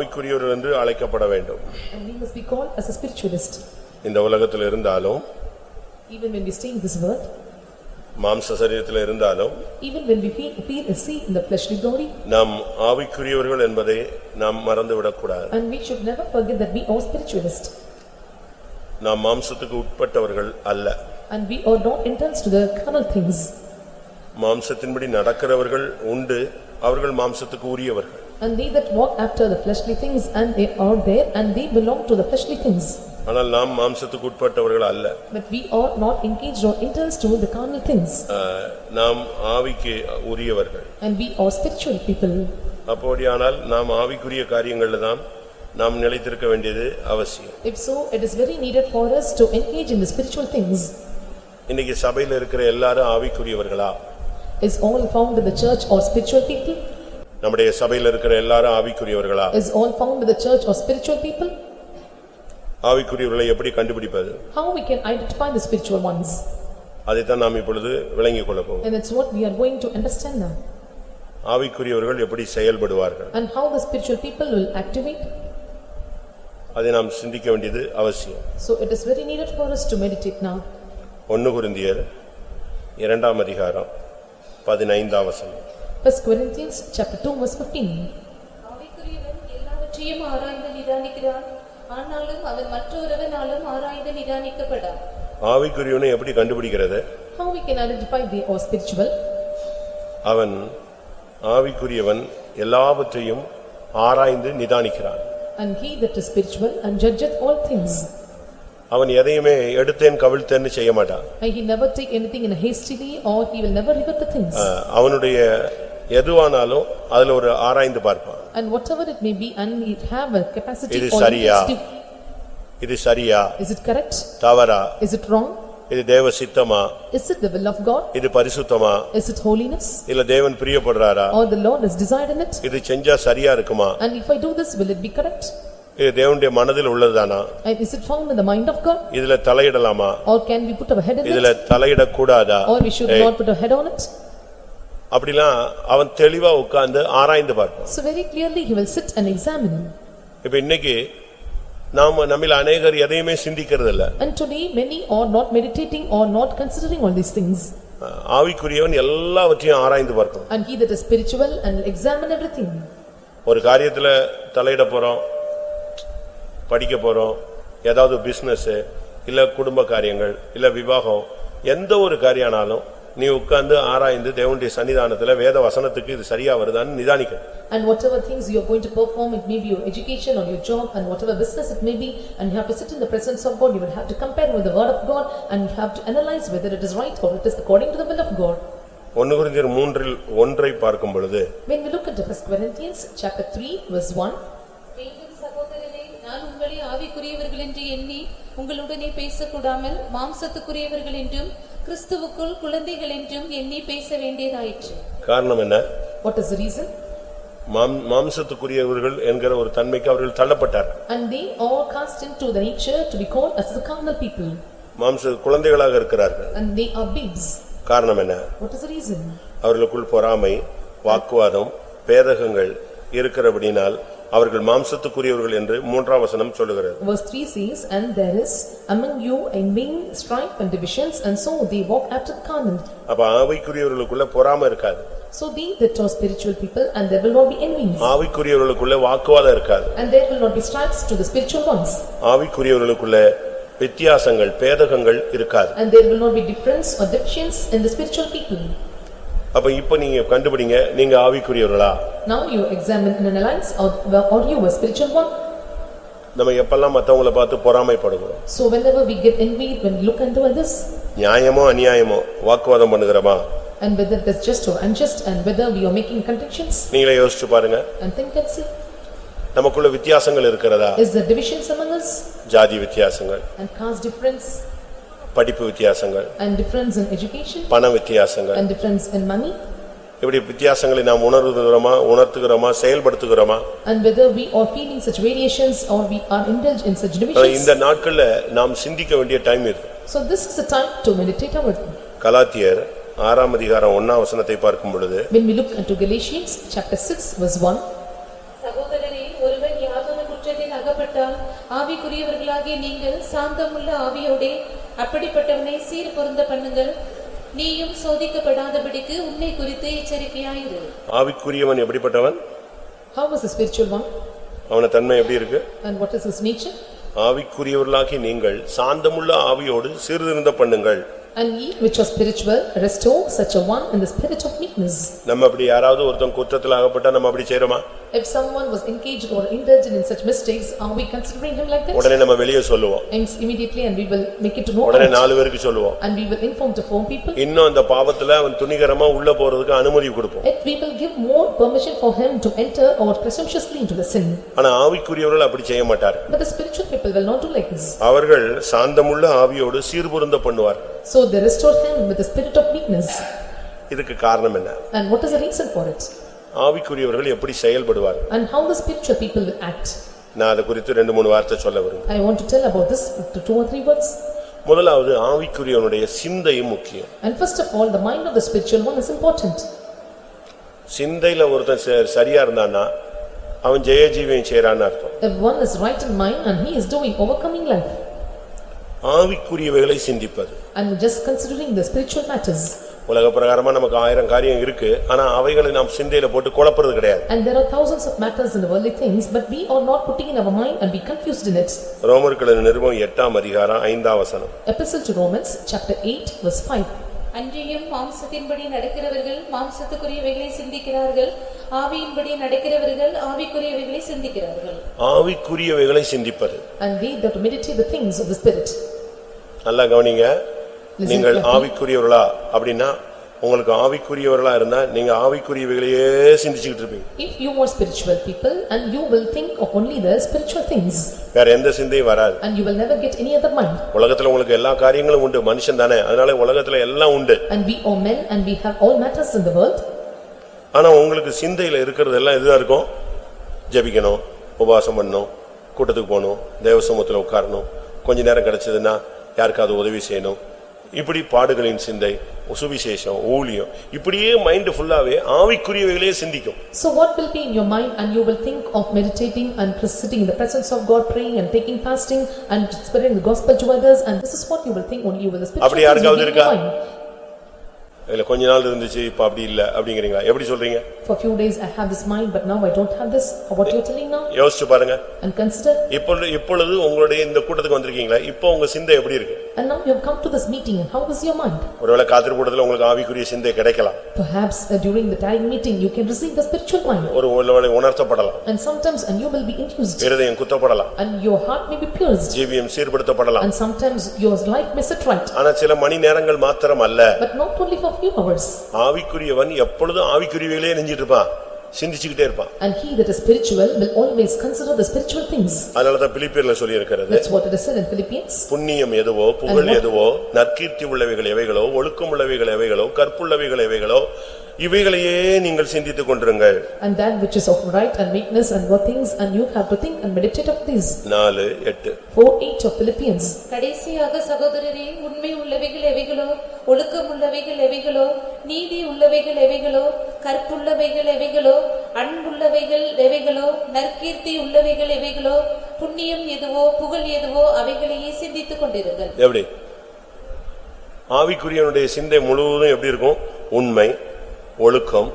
நாம் ஆவிக்குரியவர்கள் என்று அழைக்கப்பட வேண்டும் And we must be called as a spiritualist. இந்த உலகத்தில் இருந்தாலும் Even when we stay in this world, மாம்ச சரீரத்தில் இருந்தாலும் even when we feel, feel a see in the fleshly body, நாம் ஆவிக்குரியவர்கள் என்பதை நாம் மறந்துவிடக்கூடாது and we should never forget that we are spiritualist. நாம் மாம்சத்துக்கு உட்பட்டவர்கள் அல்ல And we are not intense to the carnal things. மாம்சத்தின்படி நடக்கிறவர்கள் உண்டு அவர்கள் மாம்சத்துக்கு உரியவர்கள் And they that walk after the fleshly things and they are there and they belong to the fleshly things. ஆனால் நாம் மாம்சத்துக்கு உட்பட்டவர்கள் அல்ல But we are not engaged or intense to the carnal things. அஹ், நாம் ஆவிக்கு உரியவர்கள் And we are spiritual people. அப்படியானால் நாம் ஆவிக்குரிய காரியங்கள்ல தான் நாம் நிலைத்திருக்க வேண்டியது அவசியம் If so, it is very needed for us to engage in the spiritual things. இன்னைக்கு சபையில இருக்கிற எல்லாரும் ஆவிக்குரியவர்களா Is all found in the church or spiritual people? நம்முடைய சபையில இருக்கிற எல்லாரும் ஆவிக்குரியவர்களா Is all found in the church or spiritual people? ஆவிக்குரியவர்களை எப்படி கண்டுபிடிப்பது How we can identify the spiritual ones? அதைத்தான் நாம் இப்பொழுது விளங்கிக் கொள்ள போவோம் And that's what we are going to understand now. ஆவிக்குரியவர்கள் எப்படி செயல்படுவார்கள் And how the spiritual people will activate. அதை நாம் சிந்திக்க வேண்டியது அவசியம் So it is very needed for us to meditate now. ஒன்னு குருந்தியர் இரண்டாம் அதிகாரம் பதினைந்தாம் வசனம் First Corinthians chapter 2 verse 15. ஆவிக்குரியவன் எல்லாவற்றையும் ஆராய்ந்து நிதானிக்கிறான் ஆனாலும் அவன் மற்றொருவனாலும் ஆராய்ந்து நிதானிக்கப்படான் ஆவிக்குரியவனை எப்படி கண்டுபிடிக்கிறது How we can identify they are spiritual? அவன் ஆவிக்குரியவன் எல்லாவற்றையும் ஆராய்ந்து நிதானிக்கிறான் And he that is spiritual and judgeth all things. அவன் எதையுமே எடுத்தேன் கவிழ்த்தேன்னு செய்ய மாட்டான் And he never take anything in a hastily or he will never revert the things. அஹ், அவனுடைய எதுவானாலும் அதுல ஒரு ஆராய்ந்து பார்ப்பான் And whatever it may be and he have a capacity இது சரியா? இது சரியா Is it correct? தவறா Is it wrong? இது தேவ சித்தமா Is it the will of God? இது பரிசுத்தமா Is it holiness? இல்ல தேவன் பிரியப்படுறாரா Or the Lord is desired in it? இது செஞ்சா சரியா இருக்குமா And if I do this, will it be correct? இது தேவனுடைய மனதில் உள்ளதுதானா is it found in the mind of God? இதுல தலையிடலாமா Or can we put our head in இதுல it? தலையிடக்கூடாதா Or we should not put our head on it? அப்படிலாம் அவன் தெளிவா உட்கார்ந்து ஆராய்ந்து பார்ப்பான் So very clearly he will sit and examine. இப்ப இன்னைக்கு நாம நம்மில் அநேகர் எதையுமே சிந்திக்கிறது இல்ல And today many are not meditating or not considering all these things. ஆவிக்குரியவன் எல்லாவற்றையும் ஆராய்ந்து பார்க்கணும் And he that is spiritual and examine everything. ஒரு காரியத்துல தலையிட போறோம் படிக்க போறோம் ஏதாவது பிசினஸ் இல்ல குடும்ப காரியங்கள் இல்ல விவாகம் எந்த ஒரு காரியானாலும் நீ உட்கார்ந்து ஆராய்ந்து தேவனுடைய சன்னிதானத்துல வேத வசனத்துக்கு இது சரியா வருதான்னு நிதானிக்கணும் And whatever things you are going to perform, it may be your education or your job and whatever business it may be, and you have to sit in the presence of God, you will have to compare with the word of God and you have to analyze whether it is right or it is according to the will of God. ஒன்னு குறிந்தியர் மூன்றில் ஒன்றை பார்க்கும் பொழுது When we look into first Corinthians chapter 3 verse 1, மேலும் சகோதரரே நான் உங்களை ஆவிக்குரியவர்கள் என்று எண்ணி உங்களுடனே பேசக்கூடாமல் மாம்சத்துக்குரியவர்கள் என்றும் கிறிஸ்துவுக்குள் குழந்தைகள் என்றும் எண்ணி பேச வேண்டியதாயிற்று காரணம் என்ன what is the reason? மாம்- மாம்சத்துக்குரியவர்கள் என்கிற ஒரு தன்மைக்கு அவர்கள் தள்ளப்பட்டார் And they are cast into the nature to be called as the carnal people, மாம்ச குழந்தைகளாக இருக்கிறார்கள் and they are babes. காரணம் என்ன What is the reason? அவர்களுக்குள் பொறாமை வாக்குவாதம் பேதகங்கள் இருக்கிறபடினால் அவர்கள் மாம்சத்துக்குரியவர்கள் என்று மூன்றாம் வசனம் சொல்லுகிறது Verse 3 says, "And there is among you envying, strife and divisions, and so they walk after the carnal. அப்ப ஆவிக்குரியவர்களுக்குள்ள பொறாமை இருக்காது So they that are spiritual people, and there will not be envyings, ஆவிக்குரியவர்களுக்குள்ள வாக்குவாதம் இருக்காது and there will not be strifes to the spiritual ones, ஆவிக்குரியவர்களுக்குள்ள வித்தியாசங்கள் பேதகங்கள் இருக்காது and there will not be difference or divisions in the spiritual people. அப்ப இப்ப நீங்க கண்டுபிடிங்க நீங்க ஆவிக்குரியவர்களா Now you examine and analyze, or or you a spiritual one? நம்ம எப்பெல்லாம் மத்தவங்கள பார்த்து பொறாமைப்படுகிறோம் So whenever we get envied, when we look into others, நியாயமோ அநியாயமோ வாக்குவாதம் பண்ணுகிறோமா and whether is just or unjust, and whether we are making contentions, நீங்களே யோசிச்சு பாருங்க and think and see, நமக்குள்ள வித்தியாசங்கள் இருக்கிறதா is there divisions among us, ஜாதி வித்தியாசங்கள் and caste difference, படிப்பு வித்தியாசங்கள் and difference in education, பண வித்தியாசங்கள் and difference in money, இப்படி வித்தியாசங்களை நாம் உணர்வுகிறோமா உணர்த்துகிறோமா செயல்படுத்துகிறோமா and whether we are feeling such variations or we are indulged in such divisions. இந்த நாட்கள்ல நாம் சிந்திக்க வேண்டிய டைம் இது So this is the time to meditate our, கலாத்தியர் ஆறாம் அதிகாரம் ஒன்னாம் வசனத்தை பார்க்கும் பொழுது when we look into Galatians chapter 6 verse 1, சகோதரரே ஆவிக்குரியவர்களாகிய நீங்கள் சாந்தமுள்ள ஆவியோடே அப்படிப்பட்டவனை சீர் பொருந்த பண்ணுங்கள். நீயும் சோதிக்கப்படாதபடிக்கு உன்னை குறித்து எச்சரிக்கையாயிரு. ஆவிக்குரியவன் எப்படிப்பட்டவன்? How was the spiritual one? அவன தன்மை எப்படி இருக்கு? And what is his nature? ஆவிக்குரியவர்களாகி நீங்கள் சாந்தமுள்ள ஆவியோடு சீர்திருந்த பண்ணுங்கள். And ye which are spiritual, restore such a one in the spirit of meekness. நம்ம அப்படி யாராவது ஒருத்தன் குற்றத்தில் ஆகப்பட்டா நம்ம அப்படி செய்றோமா? If someone was engaged or indulged in such mistakes, are we considering him like that? உடனே நம்ம வெளியே சொல்லுவோம் Hence immediately and we will make it to know உடனே out. நாலு பேருக்கு சொல்லுவோம் And we will inform to four people. இன்னும் அந்த பாவத்துல அவன் துணிகரமா உள்ள போறதுக்கு அனுமதி கொடுப்போம் Yet we will give more permission for him to enter or presumptuously into the sin. ஆனா ஆவிக்குரியவர்கள் அப்படி செய்ய மாட்டார் But the spiritual people will not do like this. அவர்கள் சாந்தமுள்ள ஆவியோடு சீர்பொருந்த பண்ணுவார் So they restore him with the spirit of meekness. இதுக்கு காரணம் என்ன And what is the reason for it? ஆவிக்குரியவர்கள் எப்படி செயல்படுவார் And how the spiritual people will act. நான் அதை குறித்து ரெண்டு மூணு வார்த்தை சொல்ல விரும்புகிறேன் I want to tell about this to two or three words. முதலாவது ஆவிக்குரியவனுடைய சிந்தையும் முக்கியம் And first of all, the mind of the spiritual one is important. சிந்தையில ஒருத்தன் சரியா இருந்தான்னா அவன் ஜெயஜீவியம் செய்யறான்னு அர்த்தம் If one is right in mind and he is doing overcoming life ஆவிக்குரியவைகளை சிந்திப்பது and just considering the spiritual matters. உலக பிரகாரமா நமக்கு ஆயிரம் காரியம் இருக்கு. ஆனா அவைகளை நாம் சிந்தையில போட்டு குழப்புறது கிடையாது. And there are thousands of matters in the worldly things, but we are not putting in our mind and be confused in it. ரோமர்களின் நிருபம் எட்டாம் அதிகாரம் ஐந்தாம் வசனம். Epistle to Romans, chapter 8, verse 5. அன்றியும் மாம்சத்தின்படி நடக்கிறவர்கள் மாம்சத்துக்குரியவைகளை சிந்திக்கிறார்கள். ஆவியின்படி நடக்கிறவர்கள் ஆவிக்குரியவைகளை சிந்திக்கிறார்கள். ஆவிக்குரியவைகளை சிந்திப்பது. And they that meditate the things of the spirit. நல்லா கவனிங்க. நீங்கள். ஆவிக்குரியவர்களா? அப்படின்னா உங்களுக்கு ஆவிக்குரியவர்களா இருந்தா நீங்க ஆவிக்குரியவைகளையே சிந்திச்சுக்கிட்டு இருப்பீங்க. If you are spiritual people and you will think of only the spiritual things. வேற எந்த சிந்தையும் வராது. And you will never get any other mind. உலகத்துல உங்களுக்கு எல்லா காரியங்களும் உண்டு மனுஷன் தானே. அதனால உலகத்துல எல்லாம் உண்டு. And we are men and we have all matters in the world. ஆனா உங்களுக்கு சிந்தையில இருக்கிறது எல்லாம் இதுதான் இருக்கும்? ஜெபிக்கணும் உபவாசம் பண்ணணும் கூட்டத்துக்கு போகணும் தேவசமூகத்துல உட்காரணும். கொஞ்ச நேரம் கிடைச்சதுன்னா யாருக்காவது உதவி செய்யணும். இப்படி பாடுகளின் சிந்தை சுவிசேஷம் ஊழியம் இப்படியே மைண்ட் ஃபுல்லாவே ஆவிக்குரியவைகளே சிந்திக்கும் So what will be in your mind and you will think of meditating and sitting in the presence of God, praying and taking fasting and spreading the gospel to others and this is what you will think only with the spiritual அப்படி will யாருக்காவது இருக்கா? இல்ல கொஞ்ச நாள் இருந்துச்சு இப்ப அப்படி இல்ல அப்படிங்கிறீங்களா எப்படி சொல்றீங்க For few days I have this mind but now I don't have this. What you're telling now? யோசிச்சு பாருங்க And consider இப்பொழுது இப்பொழுது உங்களுடைய இந்த கூட்டத்துக்கு வந்திருக்கீங்களா இப்போ உங்க சிந்தை எப்படி இருக்கு and now you have come to this meeting and how is your mind? ஒருவேளை காத்திருப்பூடத்துல உங்களுக்கு ஆவிக்குரிய சிந்தை கிடைக்கலாம் Perhaps uh, during the time meeting you can receive the spiritual mind ஒரு ஒருவேளை உணர்த்தப்படலாம் and sometimes and you will be induced இருதயம் குத்தப்படலாம் and your heart may be pierced ஜீவியம் சீர்படுத்தப்படலாம் and sometimes your life may set right. ஆனா சில மணி நேரங்கள் மாத்திரம் அல்ல But not only for few hours. ஆவிக்குரியவன் எப்பொழுதும் ஆவிக்குரியவையிலே நெஞ்சிட்டு இருப்பான் சிந்திச்சுக்கிட்டே இருப்பான் And he that is spiritual will always consider the spiritual things. அதனாலதான் பிலிப்பியர்ல சொல்லி இருக்கிறது That's what it is said in Philippians. புண்ணியம் எதுவோ புகழ் எதுவோ நற்கீர்த்தி உள்ளவைகள் எவைகளோ ஒழுக்கம் உள்ளவைகள் எவைகளோ கற்புள்ளவைகள் எவைகளோ இவைகளையே நீங்கள் சிந்தித்துக் கொண்டிருங்கள் And that which is of right and meekness and what things and you have to think and meditate of these. நாலு எட்டு Four eight of Philippians. கடைசியாக சகோதரரே உண்மை உள்ளவைகள் எவைகளோ ஒழுக்கம் உள்ளவைகள் எவைகளோ நீதி உள்ளவைகள் எவைகளோ கற்புள்ளவைகள் எவைகளோ அன்புள்ளவைகள் எவைகளோ நற்கீர்த்தி உள்ளவைகள் எவைகளோ புண்ணியம் எதுவோ புகழ் எதுவோ அவைகளையே சிந்தித்துக் கொண்டிருங்கள். எப்படி? ஆவிக்குரியனுடைய சிந்தை முழுவதும் எப்படி இருக்கும்? உண்மை ஒழுக்கம்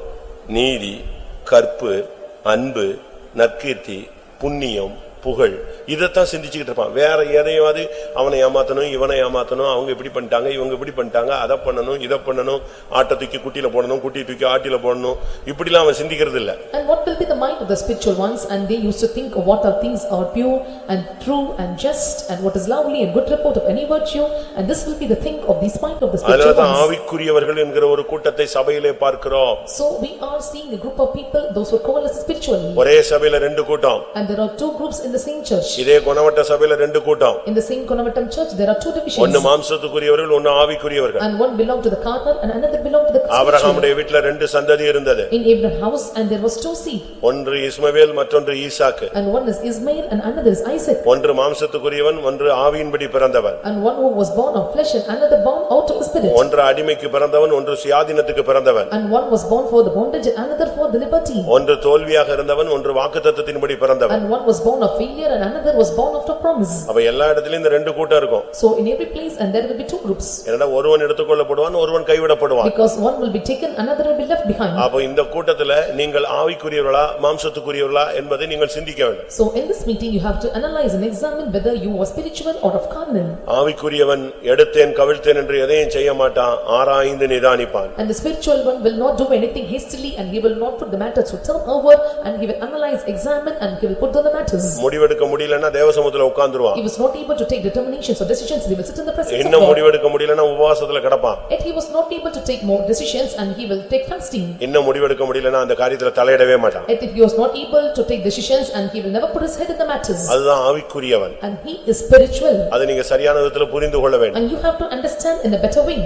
நீதி கற்பு அன்பு நற்கீர்த்தி புண்ணியம் புகழ் இதைத்தான் சிந்திச்சுக்கிட்டு இருப்பான் வேற எதையாவது அவனை ஏமாத்தணும் இவனை ஏமாத்தணும் அவங்க இப்படி பண்ணிட்டாங்க இவங்க இப்படி பண்ணிட்டாங்க அதை பண்ணணும் இதை பண்ணணும் ஆட்டை தூக்கி குட்டியில போடணும் குட்டியை தூக்கி ஆட்டில போடணும் இப்படிலாம் அவன் சிந்திக்கிறது இல்ல And what will be the mind of the spiritual ones and they used to think of what are things are pure and true and just and what is lovely and good report of any virtue and this will be the think of this mind of the spiritual ones. ஆவிக்குரியவர்கள் என்கிற ஒரு கூட்டத்தை சபையிலே பார்க்கிறோம் So we are seeing a group of people, those who call us spiritual. ஒரே சபையில ரெண்டு கூட்டம் And there are two groups in the same church. இதே குணவட்ட சபையில ரெண்டு கூட்டம் In the same Conavatam church, there are two ஒன்னு divisions. மாம்சத்துக்குரியவர்கள் ஒன்னு ஆவிக்குரியவர்கள் And one belonged to the carnal and another belonged to the spiritual. ஆபிரகாமுடைய வீட்டுல ரெண்டு சந்ததி இருந்தது In Abraham's house and there was two seed. ஒன்று இஸ்மவேல் மற்றொன்று ஈசாக்கு And one is Ismail and another is Isaac. ஒன்று மாம்சத்துக்குரியவன் ஒன்று ஆவியின்படி பிறந்தவன் And one who was born of flesh and another born out of the spirit. ஒன்று அடிமைக்கு பிறந்தவன் ஒன்று சுயாதீனத்துக்கு பிறந்தவன் And one was born for the bondage and another for the liberty. ஒன்று தோல்வியாக இருந்தவன் ஒன்று வாக்குத்தத்தத்தின்படி பிறந்தவன் And one was born of failure and another was born out of promise. அப்ப எல்லா இடத்துலயும் இந்த ரெண்டு கூட்டம் இருக்கும் So in every place and there will be two groups. என்னடா ஒருவன் எடுத்துக்கொள்ளப்படுவான் ஒருவன் கைவிடப்படுவான் Because one will be taken, another will be left behind. அப்ப இந்த கூட்டத்துல நீங்கள் ஆவிக்குரியவர்களா மாம்சத்துக்குரியவர்களா என்பதை நீங்கள் சிந்திக்க வேண்டும் So in this meeting, you have to analyze and examine whether you are spiritual or of carnal. ஆவிக்குரியவன் எடுத்தேன் கவிழ்த்தேன் என்று எதையும் செய்ய மாட்டான் ஆராய்ந்து நிதானிப்பான் And the spiritual one will not do anything hastily and he will not put the matter to turn over and he will analyze, examine and he will put down the matters. முடிவெடுக்க முடியலன்னா தேவசமுத்திர உட்கார்ந்துருவான் He was not able to take determinations or decisions, he will sit in the presence of இன்னும் God. முடிவெடுக்க முடியலன்னா உபவாசத்துல கிடப்பான் Yet he was not able to take more decisions and he will take fasting. இன்னும் முடிவெடுக்க முடியலன்னா அந்த காரியத்துல தலையிடவே மாட்டான் Yet if he was not able to take decisions and he will never put his head in the matters. அதுதான் ஆவிக்குரியவன் And he is spiritual அதை நீங்க சரியான விதத்துல புரிந்து கொள்ள வேண்டும் and you have to understand in a better way.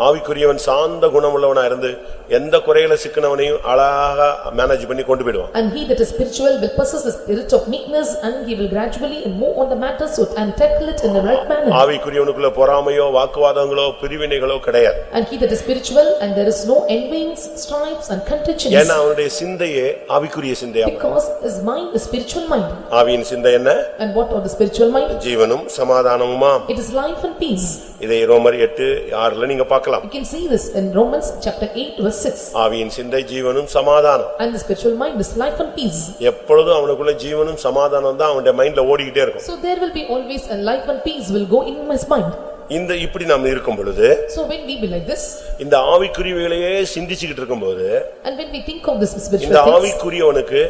ஆவிக்குரியவன் சாந்த குணமுள்ளவனா இருந்து எந்த குறையில சிக்கினவனையும் அழகா மேனேஜ் பண்ணி கொண்டு போயிடுவான் And he that is spiritual will possess the spirit of meekness and he will gradually move on the matters so- and tackle it in the right manner. ஆவிக்குரியவனுக்குள்ள பொறாமையோ வாக்குவாதங்களோ பிரிவினைகளோ கிடையாது And he that is spiritual and there is no envyings, strifes and contentions. ஏன்னா அவனுடைய சிந்தையே ஆவிக்குரிய சிந்தையா Because his mind is spiritual mind. ஆவியின் சிந்தை என்ன And what are the spiritual mind? ஜீவனும் சமாதானமுமா It is life and peace. இதை ரோமர் எட்டு ஆறுல நீங்க பார்க்கலாம் You can see this in Romans chapter 8 verse 6. ஆவியின் சிந்தை ஜீவனும் சமாதானம் And the spiritual mind is life and peace. எப்பொழுதும் அவனுக்குள்ள ஜீவனும் சமாதானம் தான் அவனுடைய மைண்ட்ல ஓடிக்கிட்டே இருக்கும் So there will be always a life and peace will go in his mind. இந்த இப்படி நாம் இருக்கும் பொழுது So when we be like this இந்த ஆவிக்குரியவைகளையே சிந்திச்சுக்கிட்டு இருக்கும்போது and when we think of this இந்த spiritual things ஆவிக்குரியவனுக்கு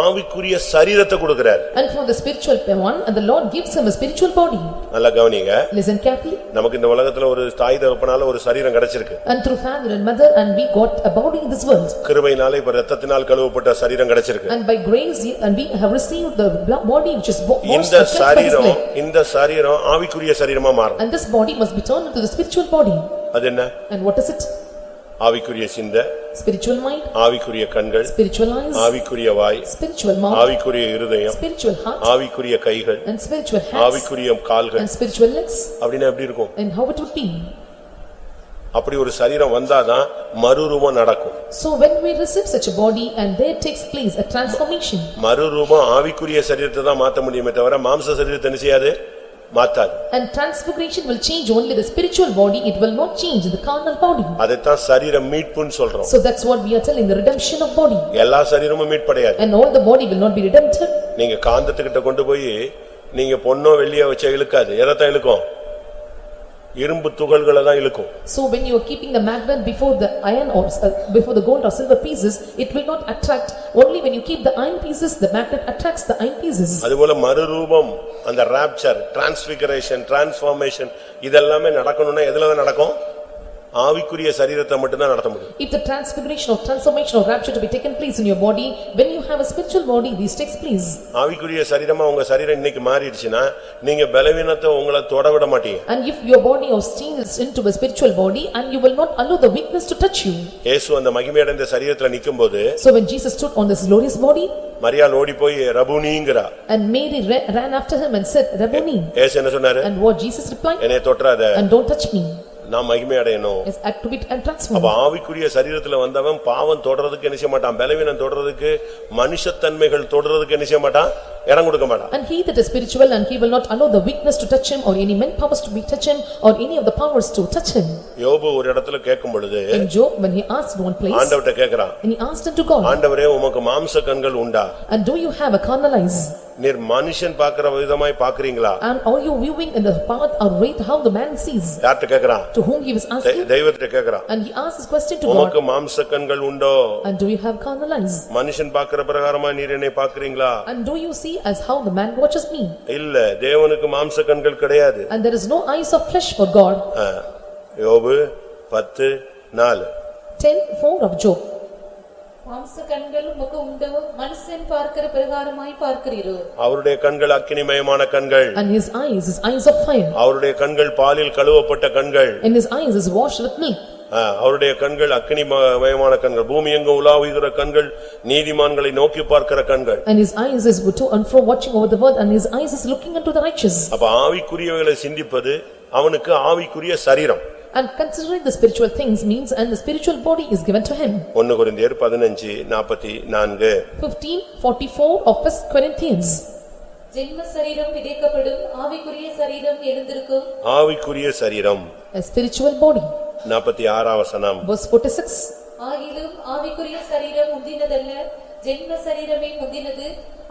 ஆவிக்குரிய சரீரத்தை கொடுக்கிறார் and for the spiritual one and the Lord gives him a spiritual body. நல்லா கவனிங்க Listen carefully. நமக்கு இந்த உலகத்துல ஒரு தாய் தகப்பனால ஒரு சரீரம் கிடைச்சிருக்கு And through father and mother and we got a body in this world. கிருபையினால இப்ப ரத்தத்தினால் கழுவப்பட்ட சரீரம் கிடைச்சிருக்கு And by grace and we have received the body which is bo- washed இந்த சரீரம். இந்த சரீரம் ஆவிக்குரிய சரீரமா மாறும் And this body must be turned into the spiritual body. அது என்ன And what is it? ஆவிக்குரிய சிந்தை Spiritual mind, ஆவிக்குரிய கண்கள் spiritual eyes, ஆவிக்குரிய வாய் spiritual mouth, ஆவிக்குரிய இருதயம் spiritual heart ஆவிக்குரிய கைகள் and spiritual hands ஆவிக்குரிய கால்கள் and spiritual legs. அப்படின்னா எப்படி இருக்கும் And how it would be? அப்படி ஒரு சரீரம் வந்தாதான் மறுரூபம் நடக்கும் So when we receive such a body and there takes place a transformation. மறுரூபம் ஆவிக்குரிய சரீரத்தை தான் மாத்த முடியுமே தவிர மாம்ச சரீரத்தை என்ன செய்யாது மாத்தாது And transfiguration will change only the spiritual body, it will not change the carnal body. அதைத்தான் சரீரம் மீட்புன்னு சொல்றோம் So that's what we are telling, the redemption of body. எல்லா சரீரமும் மீட்படையாது And all the body will not be redempted. நீங்க காந்தத்துக்கிட்ட கொண்டு போய் நீங்க பொன்னோ வெள்ளியோ வச்சா இழுக்காது எதைத்தான் இழுக்கும் இரும்பு துகள்களை தான் இழுக்கும் So when you are keeping the magnet before the iron or uh, before the gold or silver pieces, it will not attract. Only when you keep the iron pieces, the magnet attracts the iron pieces. அதுபோல மறுரூபம் அந்த rapture transfiguration transformation இதெல்லாமே நடக்கணும்னா எதுலதான் நடக்கும் ஆவிக்குரிய சரீரத்தை மட்டும்தான் நடத்த முடியும் If the transfiguration or transformation or rapture to be taken place in your body, when you have a spiritual body, these takes place. ஆவிக்குரிய சரீரமா உங்க சரீரம் இன்னைக்கு மாறிடுச்சுன்னா நீங்க பலவீனத்தை உங்களை தொட விட மாட்டீங்க And if your body or steals into a spiritual body and you will not allow the weakness to touch you. இயேசு அந்த மகிமையடைந்த சரீரத்துல நிக்கும்போது So when Jesus stood on this glorious body மரியாள் ஓடி போய் ரபுனிங்கிறா and Mary ra- ran after him and said, Rabboni. ஏசு என்ன சொன்னாரு And what Jesus replied? என்னைய தொற்றாத And don't touch me. நான் மகிமை அடையணும் Is act to be and அப்ப transformed. ஆவிக்குரிய சரீரத்துல வந்தவன் பாவம் தொடறதுக்கு என்ன செய்ய மாட்டான் பலவீனம் தொடறதுக்கு மனுஷத்தன்மைகள் தொடறதுக்கு என்ன செய்ய மாட்டான் இடம் கொடுக்க மாட்டான் And he that is spiritual and he will not allow the weakness to touch him or any men powers to be touch him or any of the powers to touch him. யோபு ஒரு இடத்துல கேட்கும் பொழுது In Job, when he asked one place, ஆண்டவர்ட்ட கேக்குறான் and he asked unto God, ஆண்டவரே உமக்கு மாம்ச கண்கள் உண்டா and do you have a carnal eyes? நீர் மனுஷன் பாக்குற விதமாய் பாக்குறீங்களா And are you viewing in the path or rate how the man sees? யார்கிட்ட கேக்குறான் To whom he was asking? தெய்வத்திட்ட கேக்குறான் And he asked this question to God, உமக்கு மாம்ச கண்கள் உண்டோ and do you have carnal eyes? மனுஷன் பாக்குற பிரகாரமா நீர் என்னை பாக்குறீங்களா And do you see as how the man watches me? இல்ல தேவனுக்கு மாம்ச கண்கள் கிடையாது And there is no eyes of flesh for God. ஆ. யோபு பத்து நாலு Ten four of Job. மாம்ச கண்கள் உமக்கு உண்டோ மனுஷன் பார்க்கிற பிரகாரமாய் பார்க்கிறீரோ? அவருடைய கண்கள் அக்கினிமயமான கண்கள். And his eyes is eyes of fire. அவருடைய கண்கள் பாலில் கழுவப்பட்ட கண்கள். And his eyes is washed with milk. ஆ, அவருடைய கண்கள் அக்கினிமயமான கண்கள். பூமி எங்கும் உலாவுகிற கண்கள் நீதிமான்களை நோக்கி பார்க்கிற கண்கள். And his eyes is to and fro watching over the world and his eyes is looking unto the righteous. அப்ப ஆவிக்குரியவைகளை சிந்திப்பது அவனுக்கு ஆவிக்குரிய சரீரம். And considering the spiritual things means and the spiritual body is given to him. ஒன்னு குருந்தியர் பதினஞ்சு நாற்பத்தி நான்கு Fifteen forty-four of first Corinthians. ஜென்ம சரீரம் விதைக்கப்படும் ஆவிக்குரிய சரீரம் எழுந்திருக்கும் ஆவிக்குரிய சரீரம் A spiritual body. நாற்பத்தி ஆறாம் வசனம் Verse forty-six. ஆகிலும் ஆவிக்குரிய சரீரம் முந்தினதல்ல ஜென்ம சரீரமே முந்தினது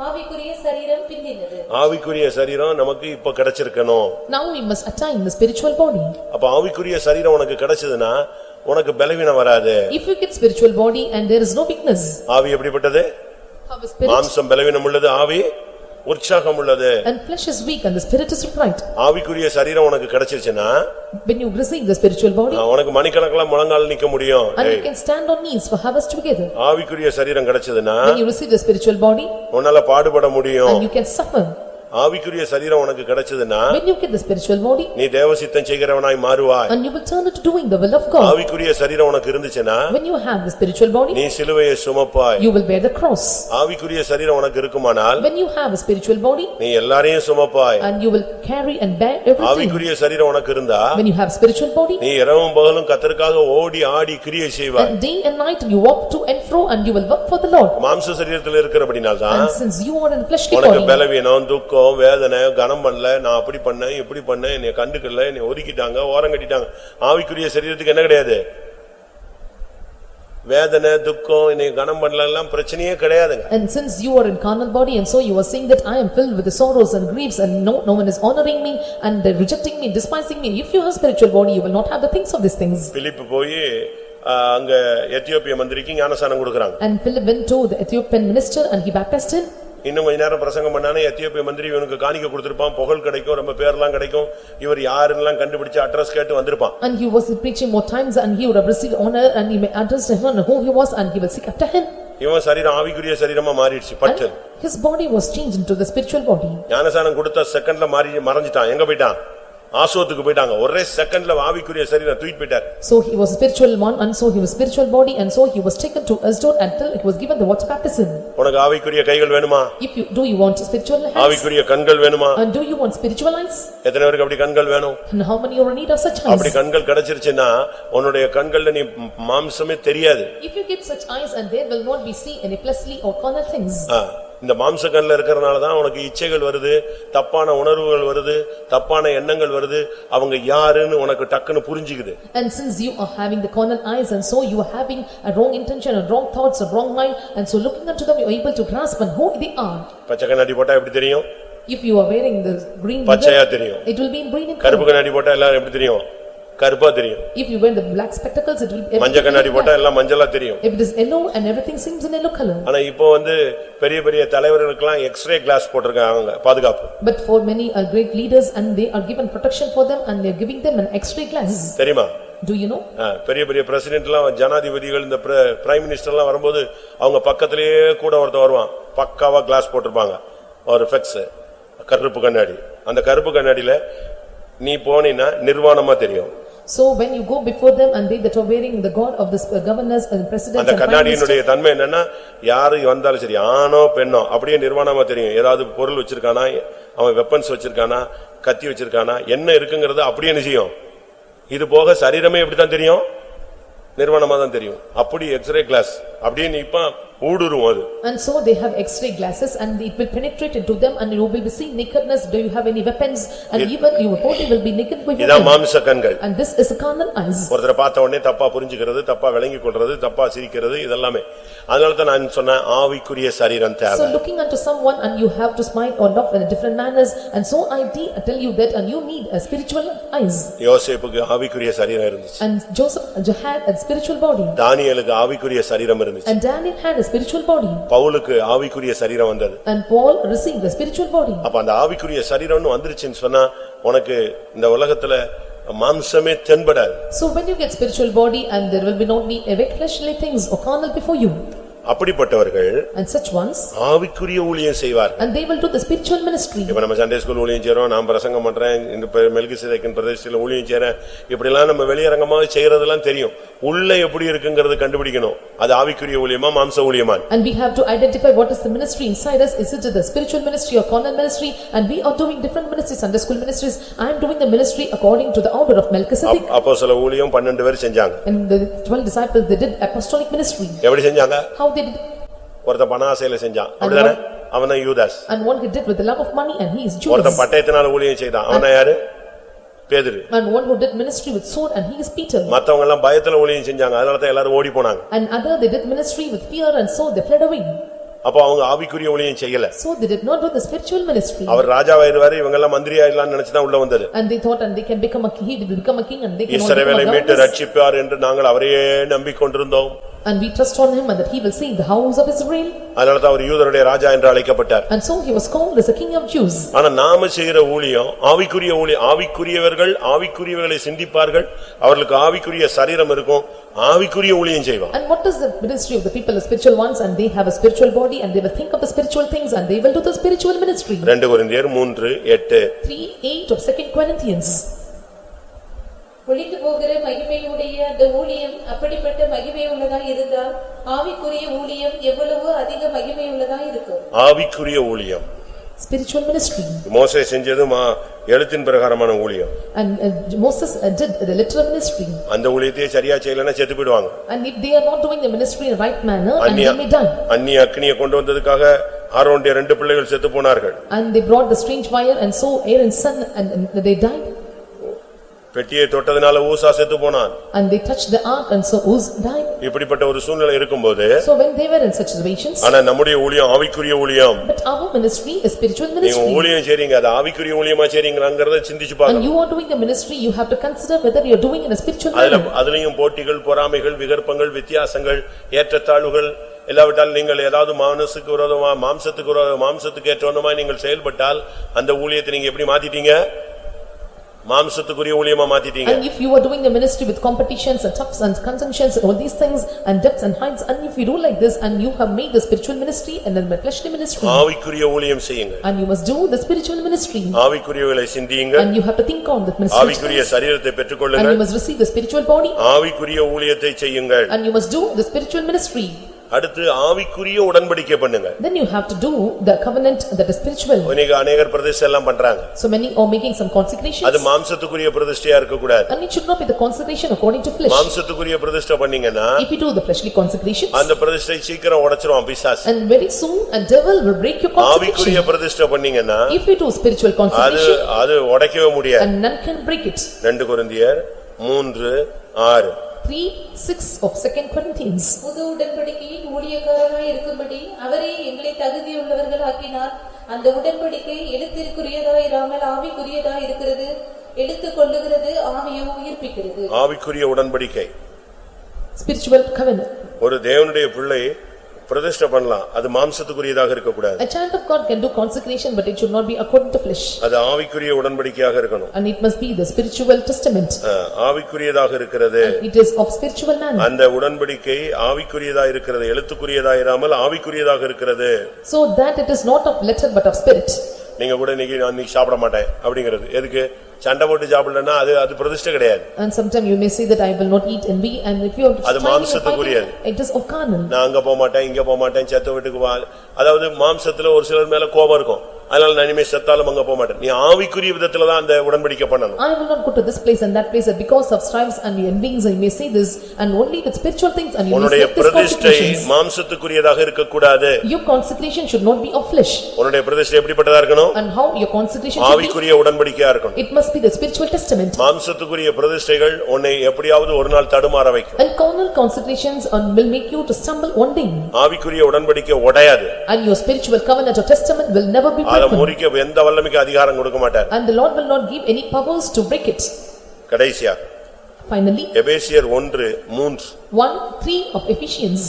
ஆவிக்குரிய சரீரம் பிந்தினது. ஆவிக்குரிய சரீரம் நமக்கு இப்ப கிடைச்சிருக்கணும். Now we must attain the spiritual body. அப்ப ஆவிக்குரிய சரீரம் உனக்கு கிடைச்சதுன்னா உனக்கு பலவீனம் வராது. If you get spiritual body and there is no weakness, ஆவி எப்படிப்பட்டது? மாம்சம் பலவீனம் உள்ளது ஆவி. உற்சாகம் உள்ளது and flesh is weak and the spirit is upright. ஆவிக்குரிய சரீரம் உனக்கு கிடைச்சிருச்சுன்னா When you receive the spiritual body ஆ, உனக்கு மணிக்கணக்கில் முழங்கால் நிக்க முடியும் and you ஏய், can stand on knees for hours together. ஆவிக்குரிய சரீரம் கிடைச்சதுன்னா When you receive the spiritual body உன்னால பாடுபட முடியும் and you can suffer. ஆவிக்குரிய சரீரம் உனக்கு கிடைச்சதுன்னா When you get the spiritual body நீ தேவசித்தம் செய்கிறவனாய் மாறுவாய் and you will turn to doing the will of God. ஆவிக்குரிய சரீரம் உனக்கு இருந்துச்சுன்னா When you have the spiritual body, நீ சிலுவையை சுமப்பாய் you will bear the cross. ஆவிக்குரிய சரீரம் உனக்கு இருக்குமானால் When you have a spiritual body நீ எல்லாரையும் சுமப்பாய் and you will carry and bear everything. ஆவிக்குரிய சரீரம் உனக்கு இருந்தா When you have spiritual body நீ இரவும் பகலும் கத்தருக்காக ஓடி ஆடி கிரியை செய்வாய் and day and night you walk to and fro and you will work for the Lord. மாம்ச சரீரத்தில் இருக்கிறபடினால்தான் And since you are in fleshly உனக்கு body பலவீனம் துக்கம் வேதனை கனம் பண்ணல நான் அப்படி பண்ணேன் இப்படி பண்ணேன் என்னை கண்டுக்கல என்னை ஒதுக்கிட்டாங்க ஓரம் கட்டிட்டாங்க ஆவிக்குரிய சரீரத்துக்கு என்ன கிடையாது வேதனை துக்கம் என்னை கனம் பண்ணல எல்லாம் பிரச்சனையே கிடையாதுங்க and since you are in carnal body and so you are saying that I am filled with the sorrows and griefs and no no one is honoring me and they rejecting me despising me if you have spiritual body you will not have the things of these things பிலிப்பு போய் அங்க எத்தியோப்பிய மந்திரிக்கு ஞானசானம் கொடுக்கறாங்க and Philip went to the Ethiopian minister and he baptized him இன்னும் கொஞ்ச நேரம் பிரசங்கம் பண்ணானே எத்தியோப்பிய மந்திரி இவனுக்கு காணிக்க கொடுத்திருப்பான் புகழ் கிடைக்கும் ரொம்ப பேர்லாம் கிடைக்கும். இவர் யாருன்னெல்லாம் கண்டுபிடிச்சு அட்ரஸ் கேட்டு வந்திருப்பான். And he was preaching more times and he would have received honor and he may address him who he was and he will seek after him. இவன் சரீரம் ஆவிக்குரிய சரீரமா மாறிடுச்சு and his body was changed into the spiritual body. ஞானசானம் கொடுத்த செகண்ட்ல மாறி மறைஞ்சிட்டான். எங்க போயிட்டான்? ஆசோத்துக்கு போயிட்டாங்க ஒரே செகண்ட்ல ஆவிக்குரிய சரீரம் தூக்கிட்டு போயிட்டார் so he was a spiritual one and so he was spiritual body and so he was taken to Asdod until it was given the water baptism உனக்கு ஆவிக்குரிய கைகள் வேணுமா if you do you want spiritual hands ஆவிக்குரிய கண்கள் வேணுமா and do you want spiritual eyes எத்தனை பேருக்கு அப்படி கண்கள் வேணும் and how many are in need of such அப்படி eyes கண்கள் கிடைச்சிருச்சுன்னா உன்னுடைய கண்கள்ல நீ மாம்சமே தெரியாது if you get such eyes and there will not be see any fleshly or carnal things இந்த மாம்ச கண்ல இருக்கறனாலதான் உனக்கு இச்சைகள் வருது தப்பான உணர்வுகள் வருது தப்பான எண்ணங்கள் வருது அவங்க யாருன்னு உனக்கு டக்குன்னு புரிஞ்சுக்குது and since you are having the carnal eyes and so you are having a wrong intention and wrong thoughts and wrong mind and so looking unto them you are able to grasp and who they are பச்சை கண்ணாடி போட்டா எப்படி தெரியும் if you are wearing the green பச்சையா தெரியும் it will be in green கருப்பு கண்ணாடி போட்டா எல்லாம் எப்படி தெரியும் கருப்பா தெரியும். If you wear the black spectacles it will மஞ்சள் கண்ணாடி போட்டா எல்லாம் மஞ்சளா தெரியும். If it is yellow and everything seems in yellow color. ஆனா இப்போ வந்து பெரிய பெரிய தலைவர்களுக்கெல்லாம் எக்ஸ்ரே கிளாஸ் போட்டிருக்காங்க அவங்க பாதுகாப்பு. But for many are great leaders and they are given protection for them and they are giving them an x-ray glass. தெரியுமா? Do you know? பெரிய பெரிய பிரசிடென்ட் எல்லாம் ஜனாதிபதிகள் இந்த பிரைம் மினிஸ்டர் எல்லாம் வரும்போது அவங்க பக்கத்திலேயே கூட ஒருத்தன் வருவான். பக்காவா கிளாஸ் போட்டிருப்பாங்க. ஒரு ஃபெக்ஸ் கருப்பு கண்ணாடி. அந்த கருப்பு கண்ணாடியில நீ போனீன்னா நிர்வாணமா தெரியும். So when you go before them and they that are wearing the god of the governors and presidents அந்த and prime ministers கண்ணாடியினுடைய தன்மை என்னன்னா யாரு வந்தாலும் சரி ஆணோ பெண்ணோ அப்படியே நிர்வாணமா தெரியும். ஏதாவது பொருள் வச்சிருக்கானா அவன் வெப்பன்ஸ் வச்சிருக்கானா கத்தி வச்சிருக்கானா என்ன இருக்குங்கிறது அப்படியே செய்யும்? இது போக சரீரமே எப்படித்தான் தெரியும்? நிர்வாணமா தான் தெரியும். அப்படி எக்ஸ்ரே கிளாஸ் அப்படியே நிப்பான் ஊடுருவும் அது And so they have x-ray glasses and it will penetrate into them and you will be seeing nakedness, do you have any weapons? And even your body will be naked before இதான் them. மாம்ச கண்கள் And this is a carnal eyes. ஒருத்தரை பார்த்த உடனே தப்பா புரிஞ்சுக்கிறது தப்பா விளங்கிக் கொள்றது தப்பா சிரிக்கிறது இதெல்லாமே அதனாலதான் நான் சொன்னேன் ஆவிக்குரிய சரீரம் So தேவை looking unto someone and you have to smile or laugh in a different manners and so I de- I tell you that and you need a spiritual eyes. யோசேப்புக்கு ஆவிக்குரிய சரீரம் இருந்துச்சு And Joseph uh, had a spiritual body தானியேலுக்கு ஆவிக்குரிய சரீரம் இருந்துச்சு and Daniel had a spiritual body பவுலுக்கு ஆவிக்குரிய சரீரம் வந்தது and Paul received a spiritual body. அப்ப அந்த ஆவிக்குரிய சரீரம்னு வந்துருச்சுன்னு சொன்னா உனக்கு இந்த உலகத்துல மாம்சமே தென்படாது So when you get spiritual body and there will be not be awake fleshly things or carnal before you அப்படிப்பட்டவர்கள் and such ones ஆவிக்குரிய ஊழியம் செய்வார்கள் and they will do the spiritual ministry. இப்ப நம்ம சண்டே ஸ்கூல் ஊழியம் செய்றோம் நான் பிரசங்கம் பண்றேன் இந்த மெல்கி சிதைக்கின் பிரதேசத்துல ஊழியம் செய்றேன் இப்படி எல்லாம் நம்ம வெளியரங்கமாக செய்யறதெல்லாம் தெரியும் உள்ள எப்படி இருக்குங்கிறது கண்டுபிடிக்கணும் அது ஆவிக்குரிய ஊழியமா மாம்ச ஊழியமா And we have to identify what is the ministry inside us, is it the spiritual ministry or carnal ministry? And we are doing different ministries, Sunday school ministries. I am doing the ministry according to the order of Melchizedek. அப்போ சில ஊழியம் பன்னெண்டு பேர் செஞ்சாங்க And the twelve disciples, they did apostolic ministry. எப்படி செஞ்சாங்க How did, ஒருத்தன் பண ஆசையில செஞ்சான் அப்படிதானே அவன் யூதாஸ் And one he did with the love of money and he is Judas. பட்டயத்தினால ஊழியம் செய்தான் அவன் யாரு பேதுரு And one who did ministry with sword and he is Peter. மத்தவங்க எல்லாம் பயத்துல ஊழியம் செஞ்சாங்க அதனாலதான் எல்லாரும் ஓடி போனாங்க And other they did ministry with fear and so they fled away. அப்போ அவங்க ஆவிக்குரிய ஊழியம் செய்யல So they did not do the spiritual ministry. அவர் ராஜாவாயிருவாரு இவங்க எல்லாம் மந்திரி ஆயிடலாம்னு நினைச்சுதான் உள்ள வந்தது And they thought and they can become a he will become a king and they can இஸ்ரவேலை மீட்டு. ரட்சிப்பார் என்று நாங்கள் அவரையே நம்பிக்கொண்டிருந்தோம் And we trust on him and that he will save the house of Israel. அதனாலதான் அவர் யூதருடைய ராஜா என்று அழைக்கப்பட்டார் And so he was called as a king of Jews. ஆனா நாம செய்கிற ஊழியம் ஆவிக்குரிய ஊழியம் ஆவிக்குரியவர்கள் ஆவிக்குரியவர்களை சிந்திப்பார்கள் அவர்களுக்கு ஆவிக்குரிய சரீரம் இருக்கும் ஆவிக்குரிய ஊழியம் செய்வான் And what is the ministry of the people, the spiritual ones, and they have a spiritual body and they will think of the spiritual things and they will do the spiritual ministry. ரெண்டு கொரிந்தியர் மூன்று எட்டு Three eight of second Corinthians. ஒளிந்து போகிற மகிமையுடைய அந்த ஊழியம் அப்படிப்பட்ட மகிமை உள்ளதா இருந்தால் ஆவிக்குரிய ஊழியம் எவ்வளவோ அதிக மகிமை உள்ளதா இருக்கும் ஆவிக்குரிய ஊழியம் Spiritual ministry. மோசே செஞ்சது மா எழுத்தின் பிரகாரமான ஊழியம் And uh, Moses uh, did the literal ministry. அந்த ஊழியத்தையே சரியா செய்யலைன்னா செத்து போயிடுவாங்க And if they are not doing the ministry in the right manner and அந்நிய they may die. அந்நிய அக்னியை கொண்டு வந்ததுக்காக ஆரோனுடைய ரெண்டு பிள்ளைகள் செத்து போனார்கள் And they brought the strange fire and so Aaron's son and and they died. பெட்டியை தொட்டதுனால ஊசா செத்து போனான் And they touched the ark and so Uz died. இப்படிப்பட்ட ஒரு சூழ்நிலை இருக்கும்போது So when they were in such situations, ஆனா நம்முடைய ஊழியம் ஆவிக்குரிய ஊழியம் but our ministry is spiritual நீங்க ministry. ஊழியம் செய்றீங்க அது ஆவிக்குரிய ஊழியமா செய்றீங்களாங்கறத சிந்திச்சு And பாருங்க you are doing the ministry, you have to consider whether you are doing in a spiritual manner. அதுலயும் போட்டிகள் பொறாமைகள் விகற்பங்கள் வித்தியாசங்கள் ஏற்றத்தாழ்வுகள் இல்லாவிட்டால் நீங்கள் ஏதாவது மானசுக்கு விரோதமா மாம்சத்துக்கு விரோத மாம்சத்துக்கு ஏற்றவனமா நீங்கள் செயல்பட்டால் அந்த ஊழியத்தை நீங்க எப்படி மாத்திட்டீங்க மாம்சத்துக்குரிய ஊழியமா மாத்திட்டீங்க And if you are doing the ministry with competitions and toughs and conjunctions, all these things and depths and heights, and if you do like this and you have made the spiritual ministry and then the fleshly ministry, ஆவிக்குரிய ஊழியம் செய்யுங்க and you must do the spiritual ministry, ஆவிக்குரியவர்களை சிந்தியுங்க and you have to think on that ministry. ஆவிக்குரிய சரீரத்தை And பெற்றுக்கொள்ளுங்கள் you must receive the spiritual body, ஆவிக்குரிய ஊழியத்தை செய்யுங்கள் and you must do the spiritual ministry. அடுத்து ஆவிக்குரிய உடன்படிக்கை பண்ணுங்க then you have to do the covenant that is spiritual இன்னைக்கு अनेகர் பிரதிஷ்டை எல்லாம் பண்றாங்க so many are making some consecrations அது மாம்சத்துக்குரிய பிரதிஷ்டையா இருக்க கூடாது and it should not be the consecration according to flesh மாம்சத்துக்குரிய பிரதிஷ்டை பண்ணீங்கனா if you do the fleshly consecrations அந்த பிரதிஷ்டை சீக்கிரம் உடைச்சிரும் பிசாசு and very soon a devil will break your consecration ஆவிக்குரிய பிரதிஷ்டை பண்ணீங்கனா if you do spiritual consecration அது அது உடைக்கவே முடியாது and none can break it 2 கொரிந்தியர் 3 6 three six of second Corinthians புது உடன்படிக்கையின் ஊழியக்காரராய் இருக்கும்படி அவரே எங்களை தகுதியுள்ளவர்கள் ஆக்கினார். அந்த உடன்படிக்கை எழுத்திற்குரியதாக இராமல் ஆவிக்குரியதாக இருக்கிறது. எடுத்து கொள்ளுகிறது ஆவியை உயிர்ப்பிக்கிறது. ஆவிக்குரிய உடன்படிக்கை. ஸ்பிரிச்சுவல் கவன் ஒரு தேவனுடைய பிள்ளை பிரதிஷ்டை பண்ணலாம் அது மாம்சத்துக்குரியதாக இருக்கக்கூடாது A child of God can do consecration, but it should not be according to flesh. அது ஆவிக்குரிய உடன்படிக்கையாக இருக்கணும் And it must be the spiritual testament. ஆவிக்குரியதாக இருக்கிறது It is of spiritual manner. அந்த உடன்படிக்கை ஆவிக்குரியதா இருக்கிறது எழுத்துக்குரியதா இராமல் ஆவிக்குரியதாக இருக்கிறது So that it is not of letter but of spirit. நீங்க கூட இன்னைக்கு நான் இன்னைக்கு சாப்பிட மாட்டேன் அப்படிங்கிறது எதுக்கு சண்டை போட்டு சாப்பிடலன்னா அது அது பிரதிஷ்டை கிடையாது And sometime you may say that I will not eat and be and if you are அது மாம்சத்துக்குரியது. it is of carnal. நான் அங்க போக மாட்டேன் இங்க போக மாட்டேன் செத்த வீட்டுக்கு வா அதாவது மாம்சத்துல ஒரு சிலர் மேல கோபம் இருக்கும் அதனால நான் இனிமே செத்தாலும் அங்க போக மாட்டேன் நீ ஆவிக்குரிய விதத்துல தான் அந்த உடன்படிக்கை பண்ணணும் I will not go to this place and that place because of stripes and envyings you may say this and only with spiritual things and you உன்னுடைய பிரதிஷ்டை. மாம்சத்துக்குரியதாக இருக்கக்கூடாது Your consecration should not be of flesh உன்னுடைய பிரதிஷ்டை எப்படிப்பட்டதா இருக்கணும் and how your consecration should be. ஆவிக்குரிய உடன்படிக்கையா இருக்கணும் It must be the spiritual testament மாம்சத்துக்குரிய பிரதிஷ்டைகள் உன்னை எப்படியாவது ஒரு நாள் தடுமாற வைக்கும் and carnal consecrations and will make you to stumble one day ஆவிக்குரிய உடன்படிக்கை உடையாது and your spiritual covenant or testament will never be அதை broken முறிக்க எந்த வல்லமைக்கு அதிகாரம் கொடுக்க மாட்டார் and the Lord will not give any powers to break it. கடைசியா Finally, எபேசியர் ஒன்று மூன்று one, three of Ephesians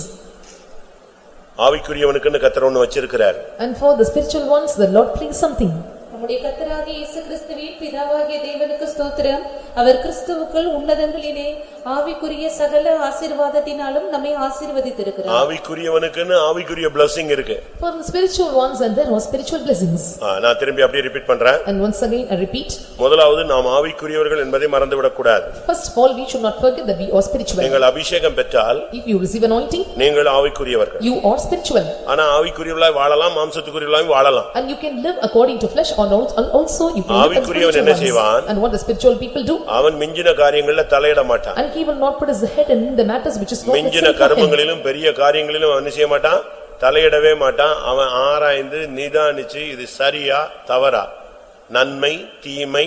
ஆவிக்குரியவனுக்குன்னு கத்தர் ஒண்ணு வச்சிருக்கிறார் and for the spiritual ones the Lord brings something. நம்முடைய கர்த்தராகிய இயேசு கிறிஸ்துவின் பிதாவாகிய தேவனுக்கு ஸ்தோத்திரம். அவர் கிறிஸ்துவுக்குள் உன்னதங்களிலே ஆவிக்குரிய சகல ஆசீர்வாதத்தினாலும் நம்மை ஆசீர்வதித்திருக்கிறார். ஆவிக்குரியவனுக்குன்னு ஆவிக்குரிய blessing இருக்கு. For the spiritual ones and there are spiritual blessings. ஆ, நான் திரும்பி அப்படியே ரிப்பீட் பண்றேன். And once again I repeat, முதலாவது நாம் ஆவிக்குரியவர்கள் என்பதை மறந்துவிடக் கூடாது first of all we should not forget that we are spiritual. நீங்கள் அபிஷேகம் பெற்றால் If you receive anointing, நீங்கள் ஆவிக்குரியவர்கள். you are spiritual. ஆனா ஆவிக்குரியவர்களாய் வாழலாம் மாம்சத்துக்குரியவர்களாய் வாழலாம். And you can live according to flesh or and also ஆவிக்குரியவன் என்ன. செய்வான்? And what the spiritual people do, அவன் மிஞ்சின காரியங்கள்ல தலையிட மாட்டான் and he will not put his head in the matters which is not மிஞ்சின. கர்மங்களிலும் பெரிய காரியங்களிலும் அவன் செய்ய மாட்டான் தலையிடவே மாட்டான் அவன் ஆராய்ந்து நிதானிச்சு இது சரியா தவறா நன்மை தீமை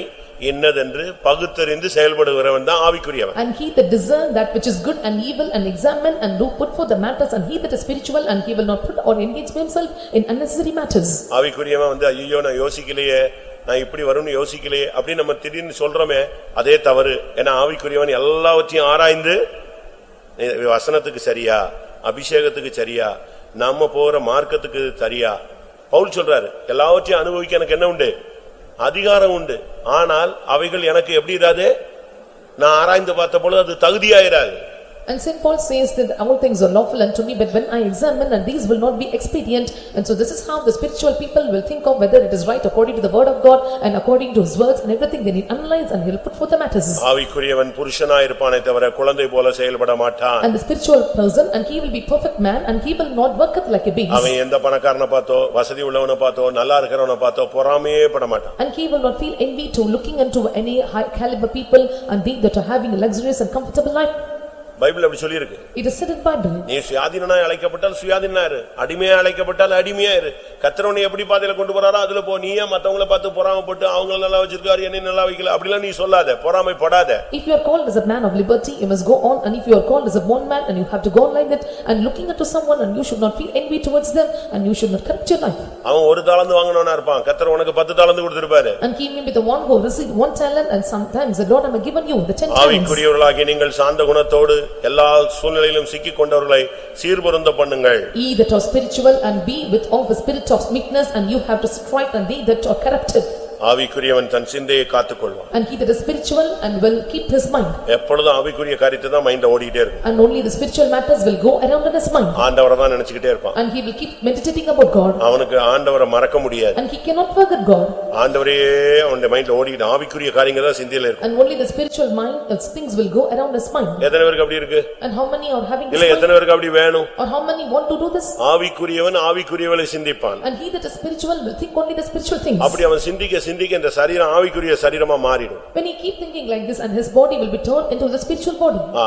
இன்னதென்று பகுத்தறிந்து செயல்படுகிறவன் தான் ஆவிக்குரியவன். And he that discern that which is good and evil and examine and do put forth the matters and he that is spiritual and he will not put or engage himself in unnecessary matters. ஆவிக்குரியவன் வந்து ஐயோ நான் யோசிக்கலையே நான் இப்படி வரும்னு யோசிக்கலையே அப்படின்னு நம்ம திடீர்னு சொல்றோமே அதே தவறு. ஏன்னா ஆவிக்குரியவன் எல்லாவற்றையும் ஆராய்ந்து வசனத்துக்கு சரியா? அபிஷேகத்துக்கு சரியா? நம்ம போற மார்க்கத்துக்கு சரியா? பவுல் சொல்றாரு எல்லாவற்றையும் அனுபவிக்க எனக்கு என்ன உண்டு? அதிகாரம் உண்டு. ஆனால் அவைகள் எனக்கு எப்படி இராது? நான் ஆராய்ந்து பார்த்த பொழுது அது தகுதியாயிராது. And Saint Paul says that all things are lawful unto me, but when I examine and these will not be expedient. And so this is how the spiritual people will think of whether it is right according to the word of God and according to his words and everything they need analyze and he will put forth the matters. ஆவிக்குரியவன் புருஷனாயிருப்பானே தவிர குழந்தை போல செயல்பட மாட்டான் And the spiritual person and he will be perfect man and he will not worketh like a beast. அவன் எந்த பணக்காரனை பார்த்தோ வசதி உள்ளவனை பார்த்தோ நல்லா இருக்கிறவனை பார்த்தோ பொறாமையே பட மாட்டான் And he will not feel envy to looking unto any high caliber people and they that are having a luxurious and comfortable life. Bible அப்படி சொல்லியிருக்கு It is said in Bible. நீ சுயாதீனாய் அழைக்கப்பட்டால் சுயாதீனா இரு அடிமையா அழைக்கப்பட்டால் அடிமையா இரு கத்திரவனை எப்படி பாதையில கொண்டு போறாரோ அதுல போ நீ ஏன் மத்தவங்கள பார்த்து பொறாமைப்பட்டு அவங்க நல்லா வச்சிருக்காரு என்ன நல்லா வைக்கல அப்படிலாம் நீ சொல்லாத பொறாமைப்படாத If you are called as a man of liberty, you must go on and if you are called as a bondman and you have to go on like that and looking unto someone and you should not feel envy towards them and you should not corrupt your life. அவன் ஒரு தாளந்து வாங்கினவனா இருப்பான் கத்தர் உனக்கு பத்து தாளந்து கொடுத்திருப்பாரு And he may be the one who received one talent and sometimes the Lord have given you the ten talents. ஆவிக்குரியவர்களாகி நீங்கள் சாந்த குணத்தோடு எல்லா சூழ்நிலையிலும் சிக்கிக் கொண்டவர்களை சீர்பொருந்த பண்ணுங்கள் Ye that are spiritual and be with all the spirit of meekness and you have to strike and they that are corrupted. ஆவிக்குரியவன் தன் சிந்தையை காத்துக்கொள்வான் And he that is spiritual and will keep his mind. எப்பொழுதும் ஆவிக்குரிய காரியத்தை தான் மைண்ட ஓடிட்டே இருக்கும் And only the spiritual matters will go around in his mind. ஆண்டவரை தான் நினைச்சுக்கிட்டே இருப்பான் And he will keep meditating about God. அவனுக்கு ஆண்டவரை மறக்க முடியாது And he cannot forget God. ஆண்டவரையே அவனுடைய மைண்ட்ல ஓடிட்டு ஆவிக்குரிய காரியங்கள் தான் சிந்தையில இருக்கும் And only the spiritual mind, uh, things will go around his mind. எத்தனை பேருக்கு அப்படி இருக்கு And how many are having இல்ல? எத்தனை பேருக்கு அப்படி வேணும் Or how many want to do this? ஆவிக்குரியவன் ஆவிக்குரியவளை சிந்திப்பான் And he that is spiritual will think only the spiritual things. அப்படி அவன் சிந்திக்க சிந்திக்க இந்த சரீரம் ஆவிக்குரிய சரீரமா மாறிடும் When he keep thinking like this and his body will be turned into the spiritual body. ஆ,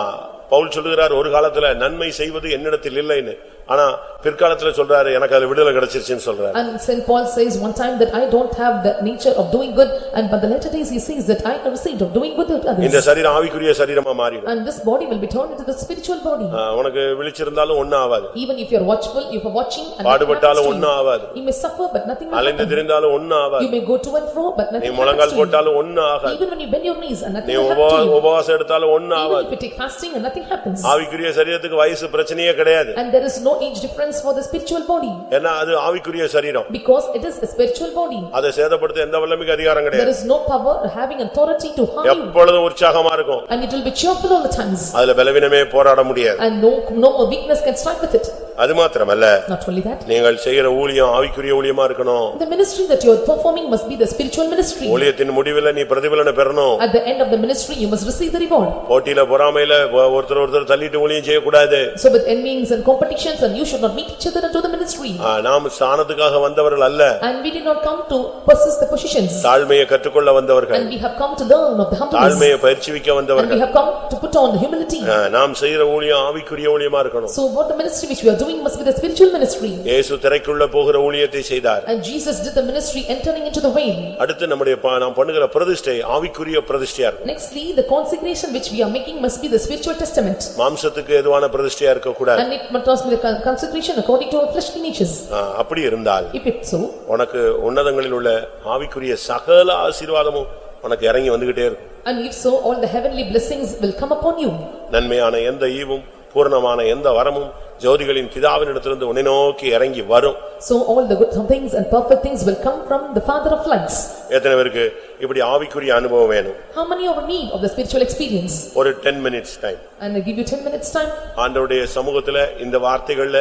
பவுல் சொல்லுகிறார் ஒரு காலத்துல நன்மை செய்வது என்னிடத்தில் இல்லைன்னு ஆனா பிற்காலத்துல சொல்றாரு எனக்கு அதுல விடுதலை கிடைச்சிருச்சுன்னு சொல்றாரு And Saint Paul says one time that I don't have the nature of doing good and but the later days he says that I have received of doing good to இந்த others. சரீரம் ஆவிக்குரிய சரீரமா மாறிடும் And this body will be turned into the spiritual body. ஆ, உனக்கு விழிச்சிருந்தாலும் ஒண்ணும் ஆகாது Even if you are watchful, if you are watching and nothing பாடுபட்டாலும் happens to ஒண்ணும் ஆகாது you. You may suffer but nothing will அலைந்து happen. திரிந்தாலும் ஒண்ணும் ஆகாது You may go to and fro but நீ nothing முழங்கால் happens to you. போட்டாலும் ஒண்ணும் ஆகாது Even when you bend your knees and நீ nothing will உபவா- happen to you. உபவாசம் எடுத்தாலும் ஒண்ணும் Even ஆகாது if you take fasting and nothing happens. ஆவிக்குரிய சரீரத்துக்கு வயசு பிரச்சனையே கிடையாது And there is no age difference for the spiritual body. ஏன்னா அது ஆவிக்குரிய சரீரம் Because it is a spiritual body. அதை சேதப்படுத்த எந்த வல்லமைக்கு அதிகாரம் There கிடையாது is no power or having authority to harm you. எப்பொழுதும் உற்சாகமா இருக்கும் And it will be cheerful all the times. அதுல பலவீனமே போராட முடியாது And no, no more weakness can strike with it. அது மாத்திரமல்ல Not only that. நீங்கள் செய்யற ஊழியம் ஆவிக்குரிய ஊழியமா இருக்கணும் The ministry that you are performing must be the spiritual ministry. ஊழியத்தின் முடிவில் நீ பிரதிபலனை பெறணும் At the end of the ministry, you must receive the reward. போட்டியில பொறாமையில ஒருத்தர் ஒருத்தர் தள்ளிட்டு ஊழியம் செய்யக்கூடாது So with envyings and competitions and you should not meet each other into the ministry. ஆ, நாம் ஸ்தானத்துக்காக வந்தவர்கள் அல்ல And we did not come to possess the positions. தாழ்மையை கற்றுக்கொள்ள வந்தவர்கள் And we have come to learn of the humbleness. தாழ்மையை பயிற்சிவிக்க And we வந்தவர்கள் have come to put on the humility. ஆ, நாம் செய்யற ஊழியம் ஆவிக்குரிய ஊழியமா இருக்கணும் So what the ministry which we are doing must be the spiritual ministry. இயேசு திரைக்குள்ள போகிற ஊழியத்தை செய்தார் And Jesus did the ministry entering into the veil. அடுத்து நம்முடைய நாம் பண்ணுகிற பிரதிஷ்டை ஆவிக்குரிய பிரதிஷ்டையா இருக்கும் Nextly, the consecration which we are making must be the spiritual testament. மாம்சத்துக்கு எதுவான பிரதிஷ்டையா இருக்கக்கூடாது And it must be the con- consecration according to our fleshly natures. அப்படி இருந்தால் If it's so, உனக்கு உன்னதங்களில் உள்ள ஆவிக்குரிய சகல ஆசீர்வாதமும் உனக்கு இறங்கி வந்துகிட்டே இருக்கும் and if so, all the heavenly blessings will come upon you. நன்மையான எந்த ஈவும் பூர்ணமான எந்த வரமும் ஜோதிகளின் பிதாவினிடத்திலிருந்து உன்னை நோக்கி இறங்கி வரும் So all the good things and perfect things will come from the Father of lights. எத்தனை பேருக்கு இப்படி ஆவிக்குரிய அனுபவம் வேணும் How many are in need of the spiritual experience? ஒரு ten minutes time And I give you ten minutes time. ஆண்டவருடைய சமூகத்துல இந்த வார்த்தைகள்ல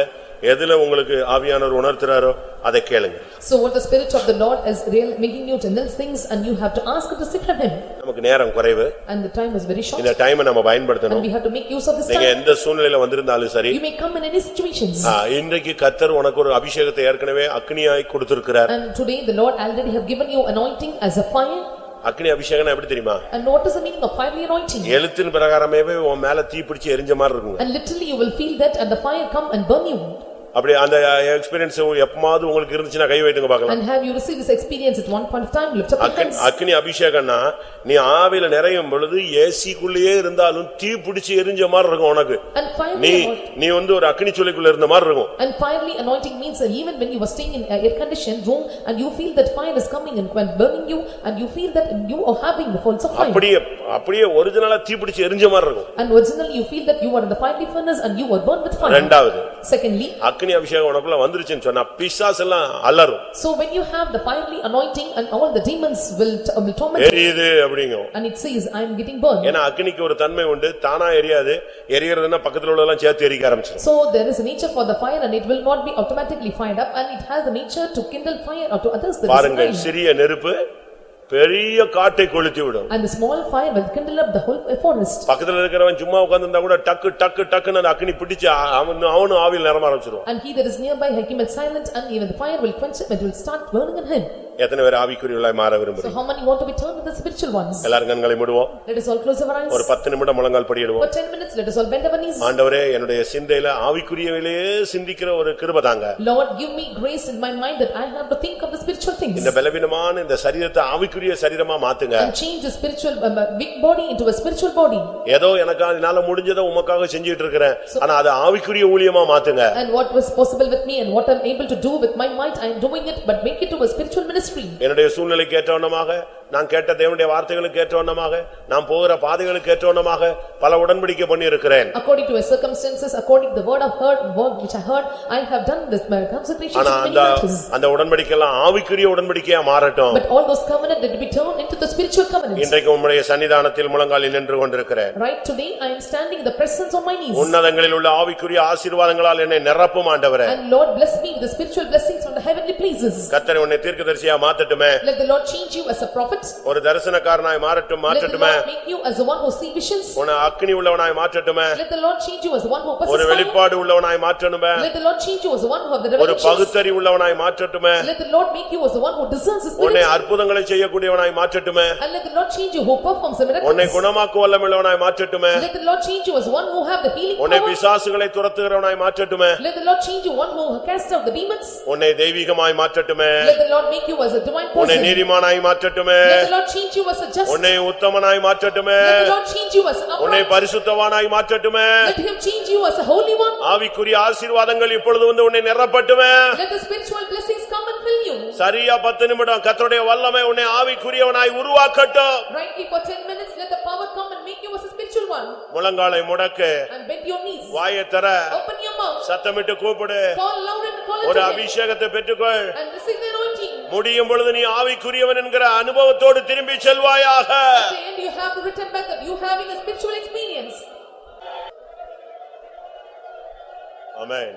எதுல உங்களுக்கு ஆவியானவர் உணர்த்துறாரோ அதை கேளுங்க So what the spirit of the Lord is real making you to know things and you have to ask to seek from him. நமக்கு நேரம் குறைவு And the time is very short இந்த டைமை நம்ம and பயன்படுத்தணும் we have to make use of this நீங்க time. எந்த சூழ்நிலையில வந்திருந்தாலும் சரி You may come in any situations. இன்றைக்கு கத்தர் உனக்கு ஒரு அபிஷேகத்தை ஏற்கனவே அக்னியாய் கொடுத்திருக்கிறார் And today the Lord already have given you anointing as a fire. அக்னி அபிஷேகம் எப்படி தெரியுமா And what is the meaning of fiery anointing? எழுத்தின் பிரகாரமே உன் மேல தீ பிடிச்சு எரிஞ்ச மாதிரி இருக்குங்க And literally you will feel that and the fire come and burn you. அப்படி அந்த எக்ஸ்பீரியன்ஸ் எப்பமாவது உங்களுக்கு இருந்துச்சுன்னா கை வைட்டுங்க பார்க்கலாம் And have you received this experience at one point of time? Lift up your அக்கினி- hands. அக்கினி அபிஷேகம்னா நீ ஆவியில நிறையும் பொழுது ஏசிக்குள்ளேயே இருந்தாலும் தீ பிடிச்சு எரிஞ்ச மாதிரி இருக்கும் உனக்கு And fiery நீ anointing. நீ வந்து ஒரு அக்கினி சொல்லிக்குள்ள இருந்த மாதிரி இருக்கும் And fiery anointing means that even when you were staying in a air-conditioned room and you feel that fire is coming and when burning you and you feel that you are having the force of fire. அப்படியே அப்படியே ஒரிஜினலா தீ பிடிச்சு எரிஞ்ச மாதிரி இருக்கும் And originally you feel that you are in the fiery furnace and you were burned with fire. ரெண்டாவது Secondly, அக்கினி அபிஷேகம் உனக்குள்ள வந்துருச்சுன்னு சொன்னா பிசாஸ் எல்லாம் அலறும் so when you have the fiery anointing and all the demons will t- will torment you எரியுது அப்படிங்கும் and it says, "I am getting burned." ஏன்னா அக்கினிக்கு ஒரு தன்மை உண்டு தானா எரியாது எரியறதுன்னா பக்கத்துல உள்ளதெல்லாம் சேர்த்து எரிக்க ஆரம்பிச்சிடும் So there is a nature for the fire and it will not be automatically fired up and it has the nature to kindle fire or to others that is பாருங்கள் fire. சிறிய நெருப்பு பெரிய காட்டை கொளுத்தி விடும் And the small fire will kindle up the whole forest. பக்கத்துல இருக்கிறவன் சும்மா உட்கார்ந்திருந்தா கூட டக்கு டக்கு டக்குன்னு அக்கினி பிடிச்சு அவன் அவனும் ஆவியில் நிரம்ப ஆரம்பிச்சிருவான் And he that is nearby, he came silent and even the fire will quench him and will start burning in him. எத்தனை பேர் ஆவிக்குரியவர்களாய் மாற So விரும்புறீங்க how many want to be turned to the spiritual ones? எல்லாரும் கண்களை மூடுவோம் Let us all close our eyes. ஒரு பத்து நிமிடம் முழங்கால் படியிடுவோம் For ten minutes, let us all bend our knees. ஆண்டவரே என்னுடைய சிந்தையில ஆவிக்குரியவிலேயே சிந்திக்கிற ஒரு கிருபை தாங்க Lord, give me grace in my mind that I have to think of the spiritual things. இந்த பலவீனமான இந்த சரீரத்தை ஆவிக்குரிய சரீரமா மாத்துங்க And change the spiritual, um, uh, weak body into a spiritual body. ஏதோ எனக்கு என்னால முடிஞ்சதை உமக்காக செஞ்சுட்டு இருக்கிறேன் ஆனா அது ஆவிக்குரிய ஊழியமா மாத்துங்க And what was possible with me and what I'm able to do with my might, I am doing it, but make it to a spiritual ministry. என்னுடைய சூழ்நிலைக்கு ஏற்றவண்ணமாக நான் கேட்ட தேவனுடைய வார்த்தைகளுக்கு ஏற்றவண்ணமாக நான் போகிற பாதைகளுக்கு ஏற்றவண்ணமாக பல உடன்படிக்கை பண்ணி இருக்கிறேன் According to my circumstances, according to the word of heard, word which I heard, I have done this my consecration ஆனா அந்த. அந்த உடன்படிக்கை எல்லாம் ஆவிக்குரிய உடன்படிக்கையா மாறட்டும் But all those covenant that be turned into the spiritual covenants. இன்றைக்கு உம்முடைய சன்னிதானத்தில் முழங்காலில் நின்று கொண்டிருக்கிறேன் Right today, I am standing in the presence of my knees. உன்னதங்களில் உள்ள ஆவிக்குரிய ஆசீர்வாதங்களால் என்னை நிரப்பும் ஆண்டவரே And Lord bless me with the spiritual blessings from the heavenly places. கத்தரை உன்னை தீர்க்கதரிசியா மாத்தட்டுமே Let the Lord change you as a prophet. ஒரு தரிசனக்காரனாய் மாறட்டும் மாற்றட்டுமே Lord make you as the one who see visions. உன்னை அக்னி உள்ளவனாய் மாற்றட்டுமே Let the Lord change you as the one who ஒரு possesses. வெளிப்பாடு உள்ளவனாய் மாற்றணுமே Let the Lord change you as the one who have the ஒரு. பகுத்தறி உள்ளவனாய் மாற்றட்டுமே Let the Lord make you as the one who discerns the உன்னை. அற்புதங்களை செய்யக்கூடியவனாய் மாற்றட்டுமே And let the Lord change you who performs the உன்னை. குணமாக்கு வல்லமில்லவனாய் மாற்றட்டுமே Let the Lord change you as one who have the healing உன்னை. பிசாசுகளை துரத்துகிறவனாய் மாற்றட்டுமே Let the Lord change you one who cast out the demons. உன்னை தெய்வீகமாய் மாற்றட்டுமே Let the Lord make you as a divine உன்னை. நீதிமானாய் மாற்றட்டுமே உன்னை உத்தமனாய் மாற்றட்டுமே உன்னை. பரிசுத்தவானாய் மாற்றட்டுமே. ஆவிக்குரிய ஆசீர்வாதங்கள் இப்பொழுது வந்து உன்னை நிரப்பட்டுமே. சரியா பத்து நிமிடம் கர்த்தருடைய வல்லமை உன்னை ஆவிக்குரியவனாய் உருவாக்கட்டும் A spiritual one. முழங்காலை முடக்கு And bend your knees. வாயை தர Open your mouth. சத்தமிட்டு கூப்பிடு Call loud and call ஒரு him. அபிஷேகத்தை பெற்றுக்கொள் And receive the anointing. முடியும் பொழுது நீ ஆவிக்குரியவன் என்கிற அனுபவத்தோடு திரும்பி செல்வாயாக At the end, you have to return back that you having a spiritual experience. ஆமென்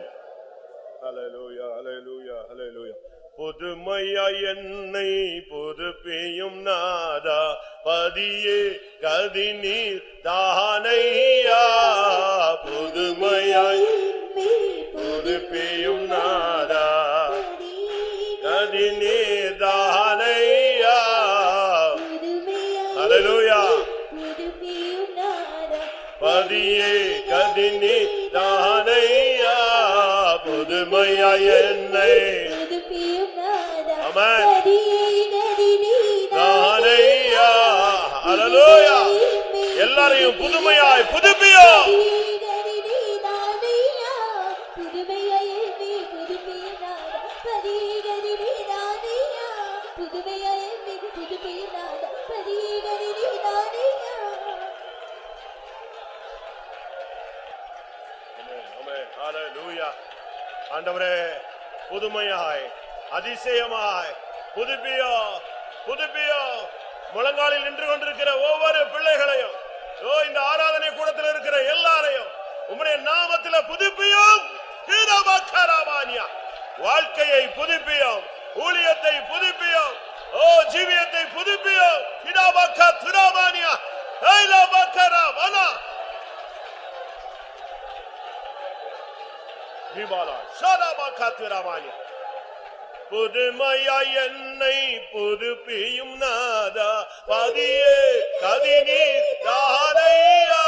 ஹalleluya ஹalleluya ஹalleluya புதுமையா என்னை புதுப்பியும் நாதா. பதியே கதிநீர் தானையா. புதுமையாய் புதுப்பியும் நாதா. கதிநீர் தானையா. ஹalleluya பதியே கதிநீர் தானையா. புதுமையா என்னை எல்லாரையும் புதுமையாய் புதுப்பியோ ஆண்டவரே புதுமையாய் அதிசயமாய் புதுப்பியோ முழங்காலில் நின்று கொண்டிருக்கிற ஒவ்வொரு பிள்ளைகளையும் ஓ இந்த ஆராதனை கூடத்தில் இருக்கிற எல்லாரையும் உம்முடைய நாமத்தில் புதுப்பியும். வாழ்க்கையை புதுப்பியும். ஊழியத்தை புதுப்பியும். ஓ ஜீவியத்தை புதுப்பியும். கிடாபக்க துராமானியா. ஐலபக்கரா வனா விபாலா சதாபக்க துராமானியா. புதுமையா என்னை புதுப்பியும் நாதா. பதியே கதினி தாரையா